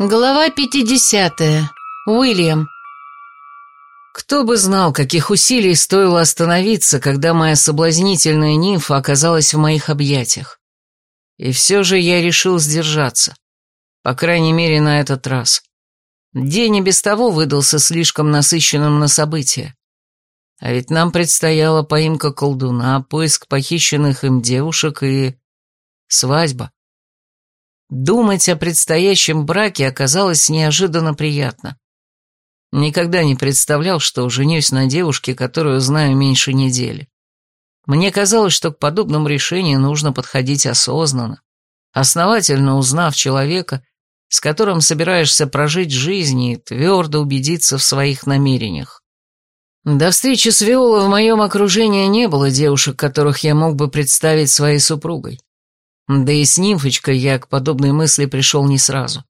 Глава 50. Уильям. Кто бы знал, каких усилий стоило остановиться, когда моя соблазнительная нимфа оказалась в моих объятиях. И все же я решил сдержаться. По крайней мере, на этот раз. День и без того выдался слишком насыщенным на события. А ведь нам предстояла поимка колдуна, поиск похищенных им девушек и... свадьба. Думать о предстоящем браке оказалось неожиданно приятно. Никогда не представлял, что женюсь на девушке, которую знаю меньше недели. Мне казалось, что к подобному решению нужно подходить осознанно, основательно узнав человека, с которым собираешься прожить жизнь и твердо убедиться в своих намерениях. До встречи с Виолой в моем окружении не было девушек, которых я мог бы представить своей супругой. Да и с нимфочкой я к подобной мысли пришел не сразу.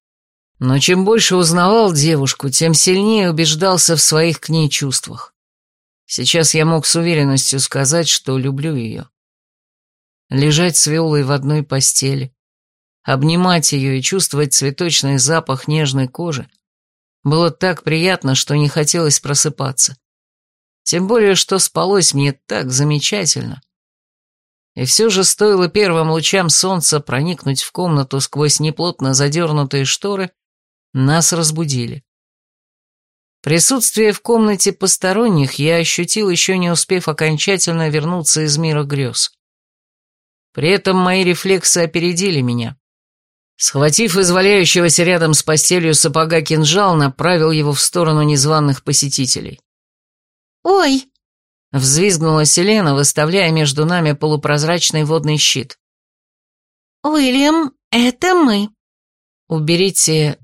Но чем больше узнавал девушку, тем сильнее убеждался в своих к ней чувствах. Сейчас я мог с уверенностью сказать, что люблю ее. Лежать с Виолой в одной постели, обнимать ее и чувствовать цветочный запах нежной кожи было так приятно, что не хотелось просыпаться. Тем более, что спалось мне так замечательно. И все же стоило первым лучам солнца проникнуть в комнату сквозь неплотно задернутые шторы, нас разбудили. Присутствие в комнате посторонних я ощутил, еще не успев окончательно вернуться из мира грез. При этом мои рефлексы опередили меня. Схватив из валяющегося рядом с постелью сапога кинжал, направил его в сторону незваных посетителей. «Ой!» Взвизгнула Селена, выставляя между нами полупрозрачный водный щит. «Уильям, это мы». «Уберите...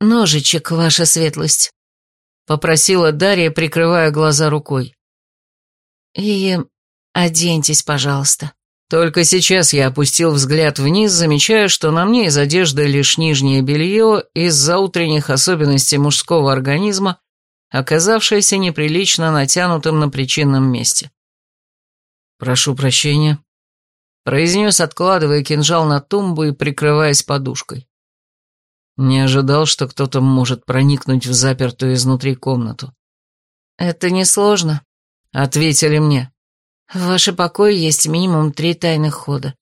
ножичек, ваша светлость», — попросила Дарья, прикрывая глаза рукой. «И оденьтесь, пожалуйста». Только сейчас я опустил взгляд вниз, замечая, что на мне из одежды лишь нижнее белье из-за утренних особенностей мужского организма оказавшееся неприлично натянутым на причинном месте. «Прошу прощения», — произнес, откладывая кинжал на тумбу и прикрываясь подушкой. Не ожидал, что кто-то может проникнуть в запертую изнутри комнату. «Это несложно», — ответили мне. «В ваше покое есть минимум три тайных хода.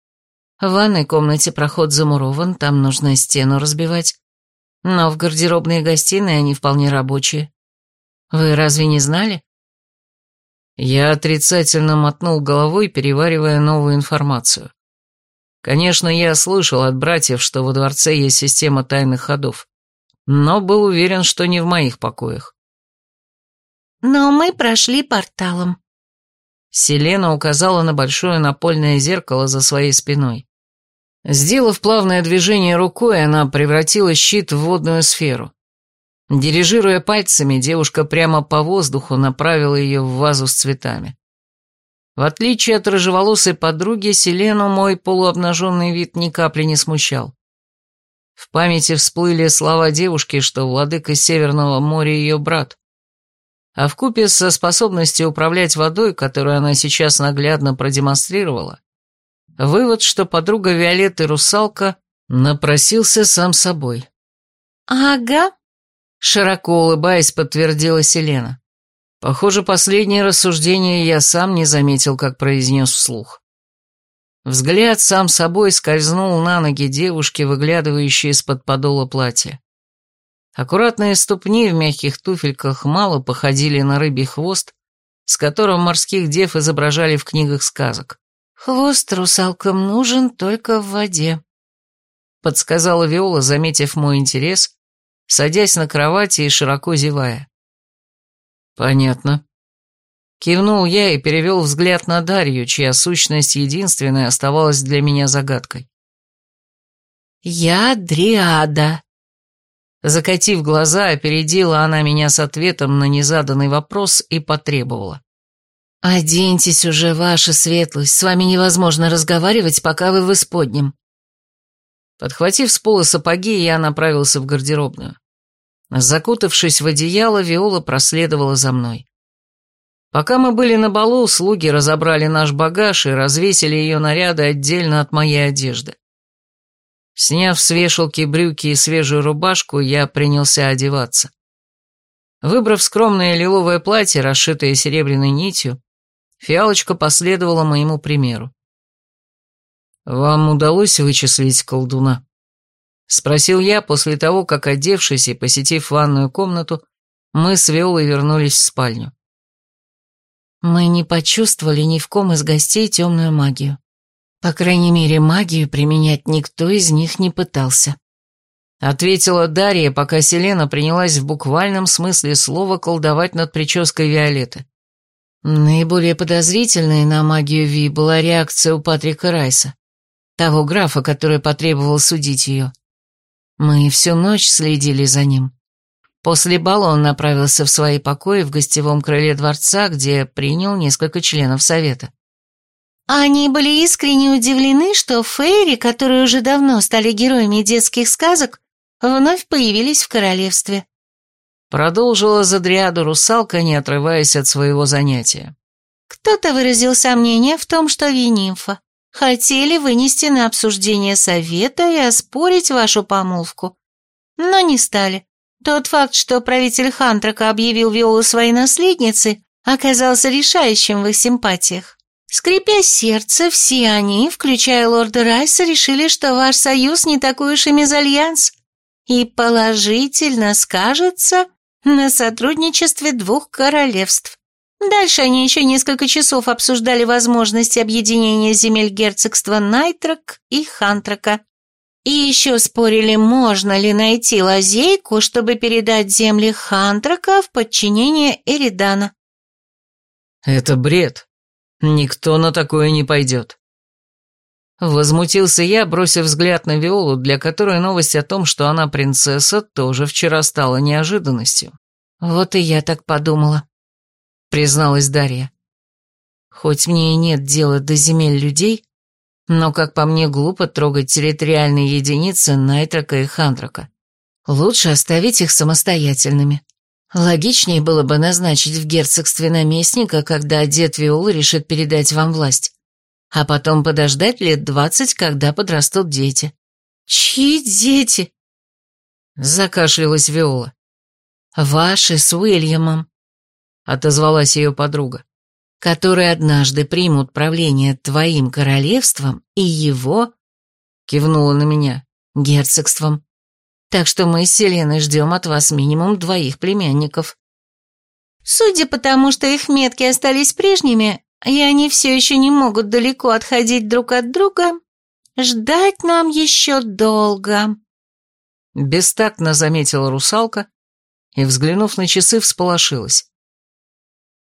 В ванной комнате проход замурован, там нужно стену разбивать. Но в гардеробной и гостиной они вполне рабочие. Вы разве не знали? Я отрицательно мотнул головой, переваривая новую информацию. Конечно, я слышал от братьев, что во дворце есть система тайных ходов, но был уверен, что не в моих покоях. Но мы прошли порталом. Селена указала на большое напольное зеркало за своей спиной. Сделав плавное движение рукой, она превратила щит в водную сферу. Дирижируя пальцами, девушка прямо по воздуху направила ее в вазу с цветами. В отличие от рыжеволосой подруги, Селену мой полуобнаженный вид ни капли не смущал. В памяти всплыли слова девушки, что владыка Северного моря ее брат. А в купе со способностью управлять водой, которую она сейчас наглядно продемонстрировала, вывод, что подруга Виолетты русалка, напросился сам собой. «Ага», Широко улыбаясь, подтвердила Селена. Похоже, последнее рассуждение я сам не заметил, как произнес вслух. Взгляд сам собой скользнул на ноги девушки, выглядывающей из-под подола платья. Аккуратные ступни в мягких туфельках мало походили на рыбий хвост, с которым морских дев изображали в книгах сказок. «Хвост русалкам нужен только в воде», — подсказала Виола, заметив мой интерес садясь на кровати и широко зевая. «Понятно». Кивнул я и перевел взгляд на Дарью, чья сущность единственная оставалась для меня загадкой. «Я Дриада». Закатив глаза, опередила она меня с ответом на незаданный вопрос и потребовала. «Оденьтесь уже, ваша светлость, с вами невозможно разговаривать, пока вы в исподнем». Подхватив с пола сапоги, я направился в гардеробную. Закутавшись в одеяло, Виола проследовала за мной. Пока мы были на балу, слуги разобрали наш багаж и развесили ее наряды отдельно от моей одежды. Сняв с вешалки брюки и свежую рубашку, я принялся одеваться. Выбрав скромное лиловое платье, расшитое серебряной нитью, фиалочка последовала моему примеру. «Вам удалось вычислить колдуна?» — спросил я после того, как, одевшись и посетив ванную комнату, мы с Виолой вернулись в спальню. Мы не почувствовали ни в ком из гостей темную магию. По крайней мере, магию применять никто из них не пытался. Ответила Дарья, пока Селена принялась в буквальном смысле слова колдовать над прической Виолетты. Наиболее подозрительной на магию Ви была реакция у Патрика Райса, того графа, который потребовал судить ее. Мы всю ночь следили за ним. После бала он направился в свои покои в гостевом крыле дворца, где принял несколько членов совета. Они были искренне удивлены, что фейри, которые уже давно стали героями детских сказок, вновь появились в королевстве. Продолжила Задриаду русалка, не отрываясь от своего занятия. Кто-то выразил сомнение в том, что Ви нимфа. Хотели вынести на обсуждение совета и оспорить вашу помолвку, но не стали. Тот факт, что правитель Хантрака объявил Виолу своей наследницей, оказался решающим в их симпатиях. Скрипя сердце, все они, включая лорда Райса, решили, что ваш союз не такой уж и мезальянс, и положительно скажется на сотрудничестве двух королевств. Дальше они еще несколько часов обсуждали возможности объединения земель герцогства Найтрак и Хантрака. И еще спорили, можно ли найти лазейку, чтобы передать земли Хантрака в подчинение Эридана. «Это бред. Никто на такое не пойдет». Возмутился я, бросив взгляд на Виолу, для которой новость о том, что она принцесса, тоже вчера стала неожиданностью. «Вот и я так подумала», — призналась Дарья. «Хоть мне и нет дела до земель людей, но, как по мне, глупо трогать территориальные единицы Найтрака и Хантрака. Лучше оставить их самостоятельными. Логичнее было бы назначить в герцогстве наместника, когда дед Виолы решит передать вам власть. А потом подождать лет двадцать, когда подрастут дети. «Чьи дети?» Закашлялась Виола. «Ваши с Уильямом», — отозвалась ее подруга которые однажды примут правление твоим королевством и его, кивнула на меня, герцогством. Так что мы с Селеной ждем от вас минимум двоих племянников. Судя по тому, что их метки остались прежними, и они все еще не могут далеко отходить друг от друга, ждать нам еще долго. Бестактно заметила русалка и, взглянув на часы, всполошилась.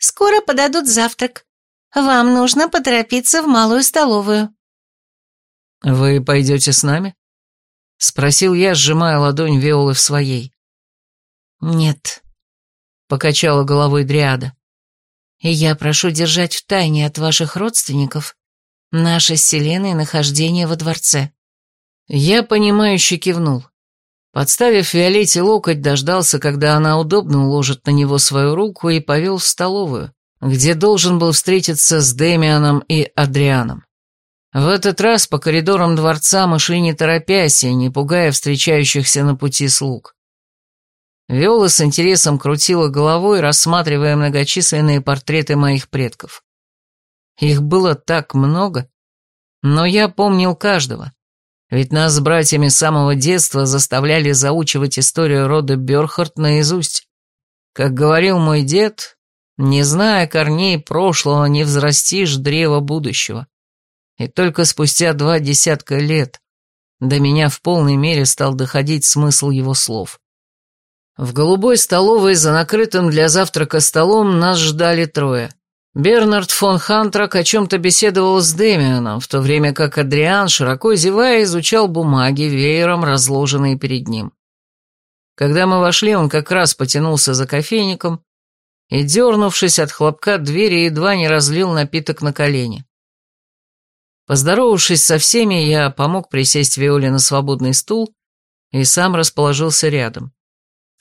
Скоро подадут завтрак. Вам нужно поторопиться в малую столовую». «Вы пойдете с нами?» — спросил я, сжимая ладонь Виолы в своей. «Нет», — покачала головой Дриада. «И я прошу держать в тайне от ваших родственников наше с Селеной нахождение во дворце». Я понимающе кивнул. Подставив Виолетте локоть, дождался, когда она удобно уложит на него свою руку и повел в столовую, где должен был встретиться с Демианом и Адрианом. В этот раз по коридорам дворца мы шли не торопясь и не пугая встречающихся на пути слуг. Виола с интересом крутила головой, рассматривая многочисленные портреты моих предков. Их было так много, но я помнил каждого. Ведь нас с братьями с самого детства заставляли заучивать историю рода Бёрхард наизусть. Как говорил мой дед, не зная корней прошлого, не взрастишь древо будущего. И только спустя два десятка лет до меня в полной мере стал доходить смысл его слов. В голубой столовой за накрытым для завтрака столом нас ждали трое. Бернард фон Хантрак о чем-то беседовал с Демианом, в то время как Адриан, широко зевая, изучал бумаги, веером разложенные перед ним. Когда мы вошли, он как раз потянулся за кофейником и, дернувшись от хлопка двери, едва не разлил напиток на колени. Поздоровавшись со всеми, я помог присесть Виоле на свободный стул и сам расположился рядом.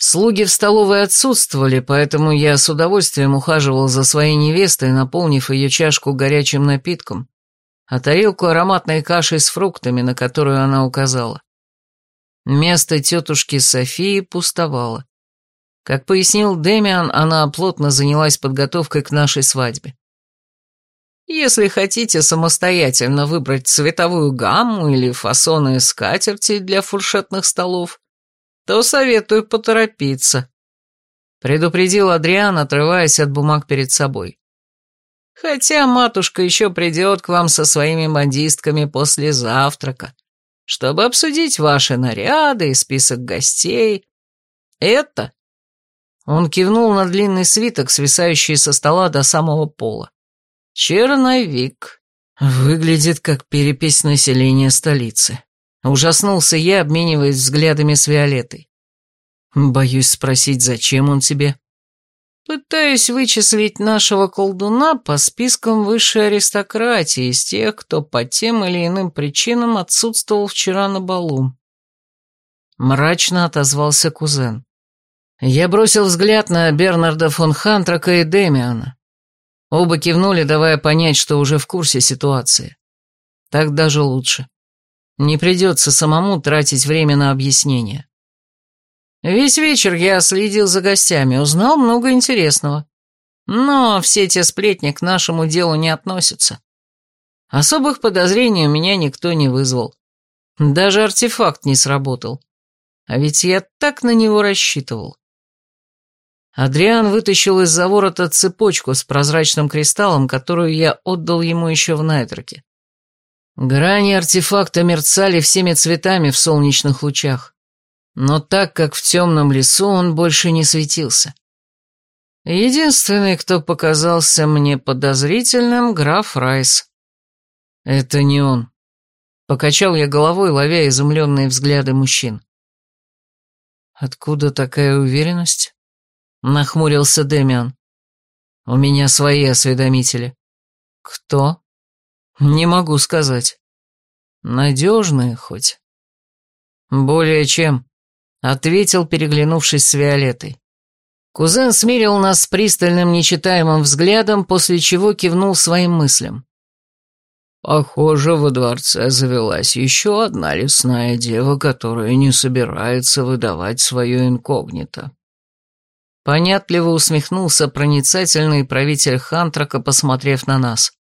Слуги в столовой отсутствовали, поэтому я с удовольствием ухаживал за своей невестой, наполнив ее чашку горячим напитком, а тарелку ароматной кашей с фруктами, на которую она указала. Место тетушки Софии пустовало. Как пояснил Демиан, она плотно занялась подготовкой к нашей свадьбе. Если хотите самостоятельно выбрать цветовую гамму или фасоны скатерти для фуршетных столов, то советую поторопиться. Предупредил Адриан, отрываясь от бумаг перед собой. Хотя матушка еще придет к вам со своими модистками после завтрака, чтобы обсудить ваши наряды и список гостей. Это он кивнул на длинный свиток, свисающий со стола до самого пола. «Черновик. Выглядит как перепись населения столицы». Ужаснулся я, обмениваясь взглядами с Виолеттой. «Боюсь спросить, зачем он тебе?» «Пытаюсь вычислить нашего колдуна по спискам высшей аристократии из тех, кто по тем или иным причинам отсутствовал вчера на балу». Мрачно отозвался кузен. Я бросил взгляд на Бернарда фон Хантрака и Демиана. Оба кивнули, давая понять, что уже в курсе ситуации. Так даже лучше. Не придется самому тратить время на объяснение. Весь вечер я следил за гостями, узнал много интересного. Но все те сплетни к нашему делу не относятся. Особых подозрений у меня никто не вызвал. Даже артефакт не сработал. А ведь я так на него рассчитывал. Адриан вытащил из-за ворота цепочку с прозрачным кристаллом, которую я отдал ему еще в Найтроке. Грани артефакта мерцали всеми цветами в солнечных лучах, но так как в темном лесу он больше не светился. Единственный, кто показался мне подозрительным, граф Райс. Это не он. Покачал я головой, ловя изумленные взгляды мужчин. Откуда такая уверенность? Нахмурился Демиан. У меня свои осведомители. Кто? Не могу сказать. Надежные хоть? Более чем, ответил, переглянувшись с Виолеттой. Кузен смирил нас с пристальным нечитаемым взглядом, после чего кивнул своим мыслям. Похоже, во дворце завелась еще одна лесная дева, которая не собирается выдавать свое инкогнито. Понятливо усмехнулся проницательный правитель Хантрака, посмотрев на нас.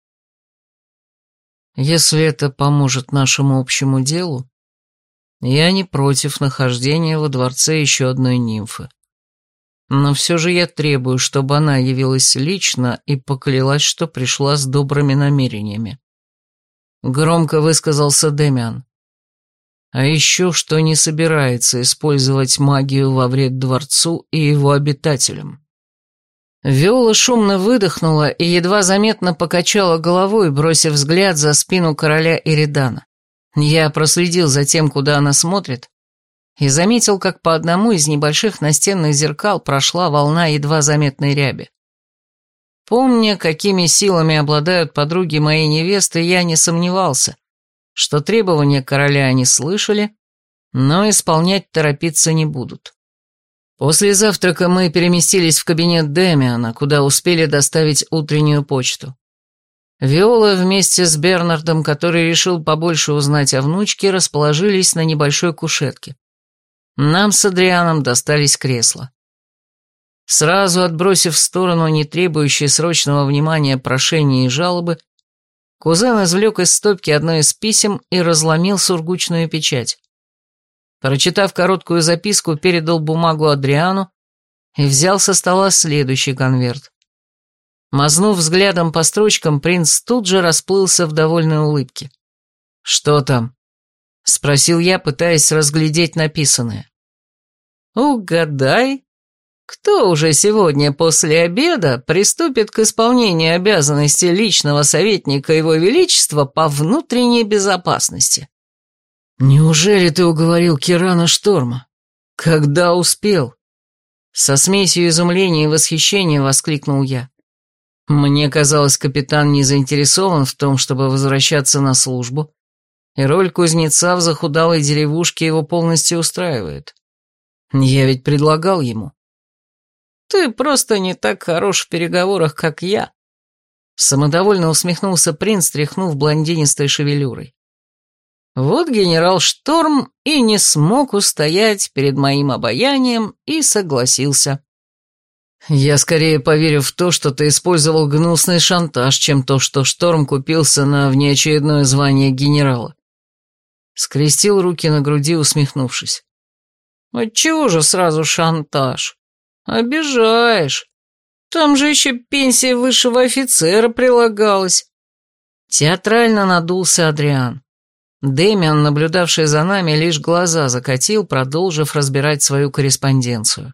«Если это поможет нашему общему делу, я не против нахождения во дворце еще одной нимфы. Но все же я требую, чтобы она явилась лично и поклялась, что пришла с добрыми намерениями». Громко высказался Демиан. А еще, что не собирается использовать магию во вред дворцу и его обитателям. Виола шумно выдохнула и едва заметно покачала головой, бросив взгляд за спину короля Иридана. Я проследил за тем, куда она смотрит, и заметил, как по одному из небольших настенных зеркал прошла волна едва заметной ряби. Помня, какими силами обладают подруги моей невесты, я не сомневался, что требования короля они слышали, но исполнять торопиться не будут. После завтрака мы переместились в кабинет Демиана, куда успели доставить утреннюю почту. Виола вместе с Бернардом, который решил побольше узнать о внучке, расположились на небольшой кушетке. Нам с Адрианом достались кресла. Сразу отбросив в сторону не требующие срочного внимания прошения и жалобы, Кузен извлек из стопки одно из писем и разломил сургучную печать. Прочитав короткую записку, передал бумагу Адриану и взял со стола следующий конверт. Мазнув взглядом по строчкам, принц тут же расплылся в довольной улыбке. «Что там?» — спросил я, пытаясь разглядеть написанное. «Угадай», кто уже сегодня после обеда приступит к исполнению обязанностей личного советника Его Величества по внутренней безопасности? Неужели ты уговорил Кирана Шторма? Когда успел? Со смесью изумления и восхищения воскликнул я. Мне казалось, капитан не заинтересован в том, чтобы возвращаться на службу, и роль кузнеца в захудалой деревушке его полностью устраивает. Я ведь предлагал ему. Ты просто не так хорош в переговорах, как я. Самодовольно усмехнулся принц, тряхнув блондинистой шевелюрой. Вот генерал Шторм и не смог устоять перед моим обаянием и согласился. Я скорее поверю в то, что ты использовал гнусный шантаж, чем то, что Шторм купился на внеочередное звание генерала. Скрестил руки на груди, усмехнувшись. Отчего же сразу шантаж? Обижаешь. Там же еще пенсия высшего офицера прилагалась. Театрально надулся Адриан. Дэмиан, наблюдавший за нами, лишь глаза закатил, продолжив разбирать свою корреспонденцию.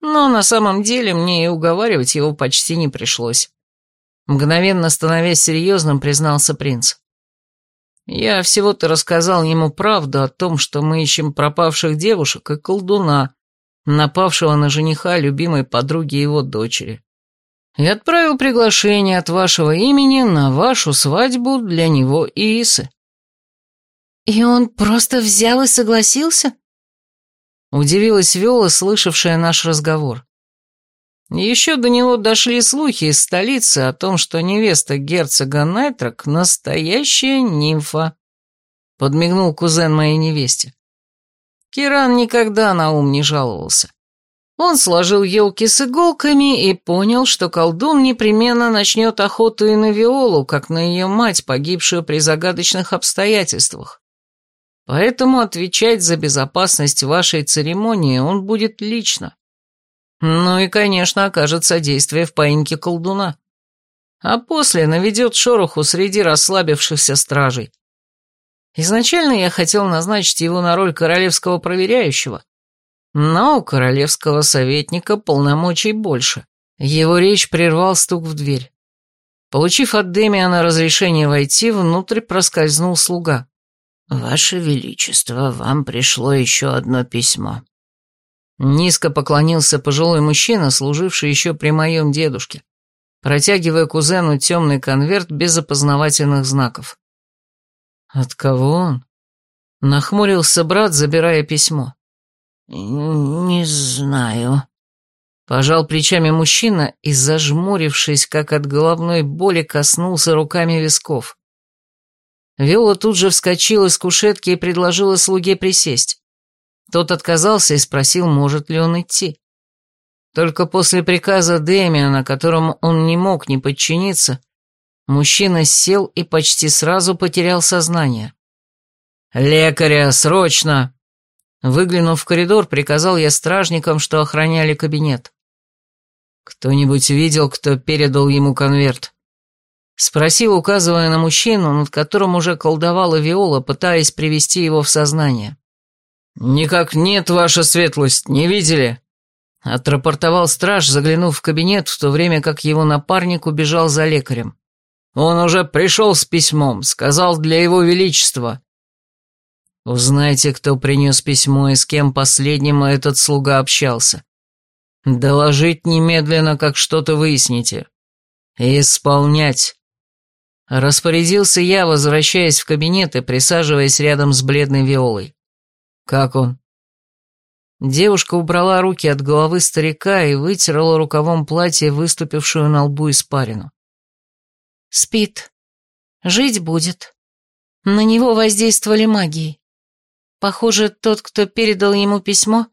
Но на самом деле мне и уговаривать его почти не пришлось. Мгновенно становясь серьезным, признался принц. Я всего-то рассказал ему правду о том, что мы ищем пропавших девушек и колдуна, напавшего на жениха любимой подруги его дочери. И отправил приглашение от вашего имени на вашу свадьбу для него и Исы. И он просто взял и согласился? Удивилась Виола, слышавшая наш разговор. Еще до него дошли слухи из столицы о том, что невеста герцога Найтрак — настоящая нимфа. Подмигнул кузен моей невесте. Киран никогда на ум не жаловался. Он сложил елки с иголками и понял, что колдун непременно начнет охоту и на Виолу, как на ее мать, погибшую при загадочных обстоятельствах. Поэтому отвечать за безопасность вашей церемонии он будет лично. Ну и, конечно, окажет содействие в поимке колдуна. А после наведет шороху среди расслабившихся стражей. Изначально я хотел назначить его на роль королевского проверяющего, но у королевского советника полномочий больше. Его речь прервал стук в дверь. Получив от Демиана разрешение войти, внутрь проскользнул слуга. «Ваше Величество, вам пришло еще одно письмо», Низко поклонился пожилой мужчина, служивший еще при моем дедушке, протягивая кузену темный конверт без опознавательных знаков. «От кого он?» Нахмурился брат, забирая письмо. «Не знаю». Пожал плечами мужчина и, зажмурившись, как от головной боли, коснулся руками висков. Виола тут же вскочила с кушетки и предложила слуге присесть. Тот отказался и спросил, может ли он идти. Только после приказа Дэмиана, которому он не мог не подчиниться, мужчина сел и почти сразу потерял сознание. «Лекаря, срочно!» Выглянув в коридор, приказал я стражникам, что охраняли кабинет. «Кто-нибудь видел, кто передал ему конверт?» Спросил, указывая на мужчину, над которым уже колдовала Виола, пытаясь привести его в сознание. «Никак нет, ваша светлость, не видели?» Отрапортовал страж, заглянув в кабинет, в то время как его напарник убежал за лекарем. «Он уже пришел с письмом, сказал для его величества». «Узнайте, кто принес письмо и с кем последним этот слуга общался. Доложить немедленно, как что-то выясните. Исполнять». Распорядился я, возвращаясь в кабинет и присаживаясь рядом с бледной Виолой. «Как он?» Девушка убрала руки от головы старика и вытерла рукавом платья, выступившую на лбу испарину. «Спит. Жить будет. На него воздействовали магией. Похоже, тот, кто передал ему письмо,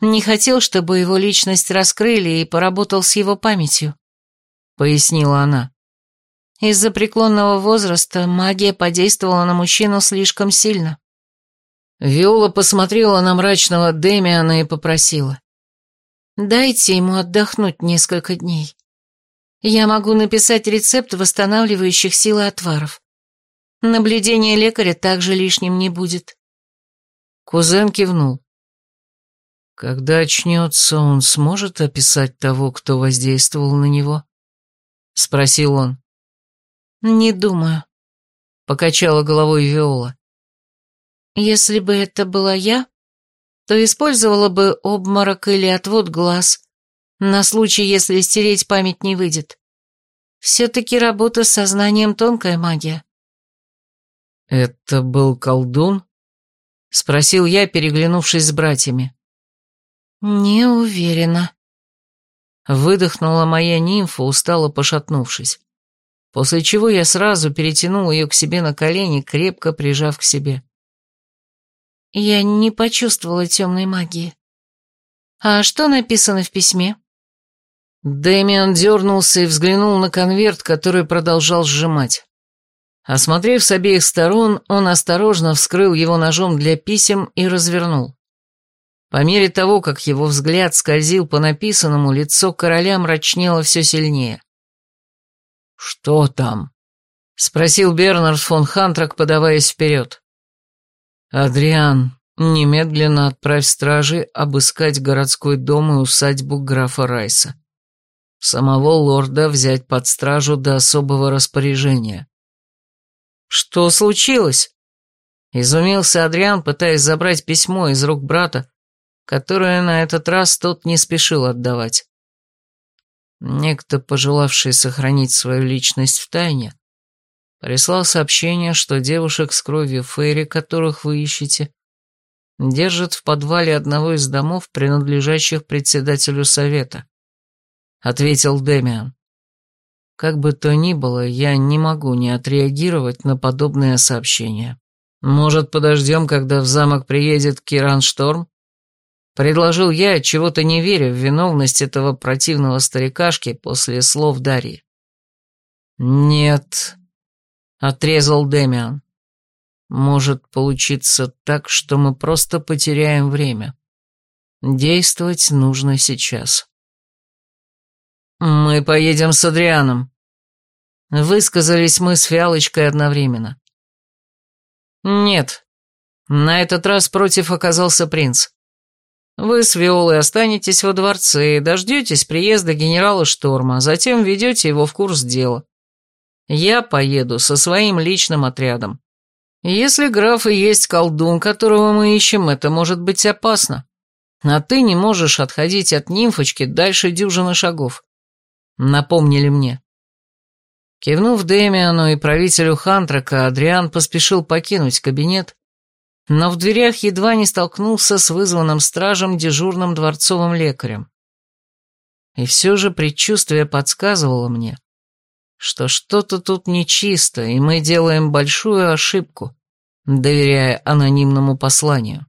не хотел, чтобы его личность раскрыли и поработал с его памятью», — пояснила она. «Из-за преклонного возраста магия подействовала на мужчину слишком сильно. Виола посмотрела на мрачного Демиана и попросила. «Дайте ему отдохнуть несколько дней. Я могу написать рецепт восстанавливающих силы отваров. Наблюдение лекаря также лишним не будет». Кузен кивнул. «Когда очнется, он сможет описать того, кто воздействовал на него?» — спросил он. «Не думаю», — покачала головой Виола. Если бы это была я, то использовала бы обморок или отвод глаз, на случай, если стереть память не выйдет. Все-таки работа с сознанием тонкая магия. «Это был колдун?» — спросил я, переглянувшись с братьями. «Не уверена». Выдохнула моя нимфа, устало пошатнувшись. После чего я сразу перетянул ее к себе на колени, крепко прижав к себе. Я не почувствовала темной магии. А что написано в письме? Дэмиан дернулся и взглянул на конверт, который продолжал сжимать. Осмотрев с обеих сторон, он осторожно вскрыл его ножом для писем и развернул. По мере того, как его взгляд скользил по написанному, лицо короля мрачнело все сильнее. «Что там?» — спросил Бернард фон Хантрак, подаваясь вперед. «Адриан, немедленно отправь стражи обыскать городской дом и усадьбу графа Райса. Самого лорда взять под стражу до особого распоряжения». «Что случилось?» Изумился Адриан, пытаясь забрать письмо из рук брата, которое на этот раз тот не спешил отдавать. Некто, пожелавший сохранить свою личность в тайне, прислал сообщение, что девушек с кровью Фейри, которых вы ищете, держат в подвале одного из домов, принадлежащих председателю совета. Ответил Демиан. Как бы то ни было, я не могу не отреагировать на подобное сообщение. Может, подождем, когда в замок приедет Киран Шторм? Предложил я, чего-то не веря в виновность этого противного старикашки после слов Дарьи. «Нет», — отрезал Демиан. «Может получиться так, что мы просто потеряем время. Действовать нужно сейчас». «Мы поедем с Адрианом», — высказались мы с Фиалочкой одновременно. «Нет». На этот раз против оказался принц. «Вы с Виолой останетесь во дворце и дождетесь приезда генерала Шторма, затем ведете его в курс дела. Я поеду со своим личным отрядом. Если граф и есть колдун, которого мы ищем, это может быть опасно. А ты не можешь отходить от нимфочки дальше дюжины шагов напомнили мне. Кивнув Дэмиану и правителю Хантрака, Адриан поспешил покинуть кабинет, но в дверях едва не столкнулся с вызванным стражем дежурным дворцовым лекарем. И все же предчувствие подсказывало мне, что что-то тут нечисто, и мы делаем большую ошибку, доверяя анонимному посланию.